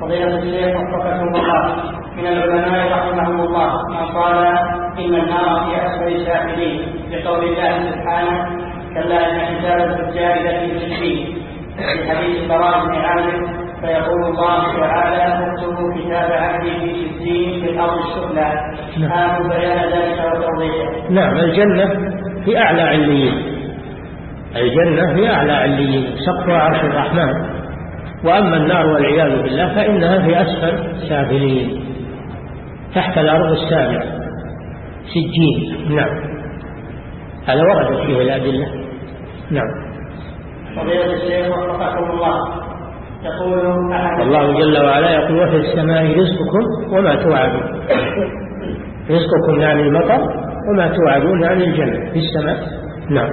فضيلة الشيخ وفقكم الله من العلماء رحمهم الله من قال إن النار في أسفل السافلين لقول الله سبحانه كلا إن كتاب الفجار لفي سجين في حديث البراء بن عامر فيقول الله تعالى اكتبوا كتاب عبدي في سجين في الأرض السفلى. آمن بيان ذلك وتوضيحه. نعم الجنة في أعلى عليين. الجنة في أعلى عليين. سقف عرش الرحمن. وأما النار والعياذ بالله فإنها في أسفل سافلين تحت الأرض السابعة سجين. نعم. هذا ورد فيه الأدلة. نعم. فضيلة الشيخ وفقكم الله. يقول الله جل وعلا يقول وفي السماء رزقكم وما توعدون. رزقكم يعني المطر وما توعدون يعني الجنة. في السماء. نعم.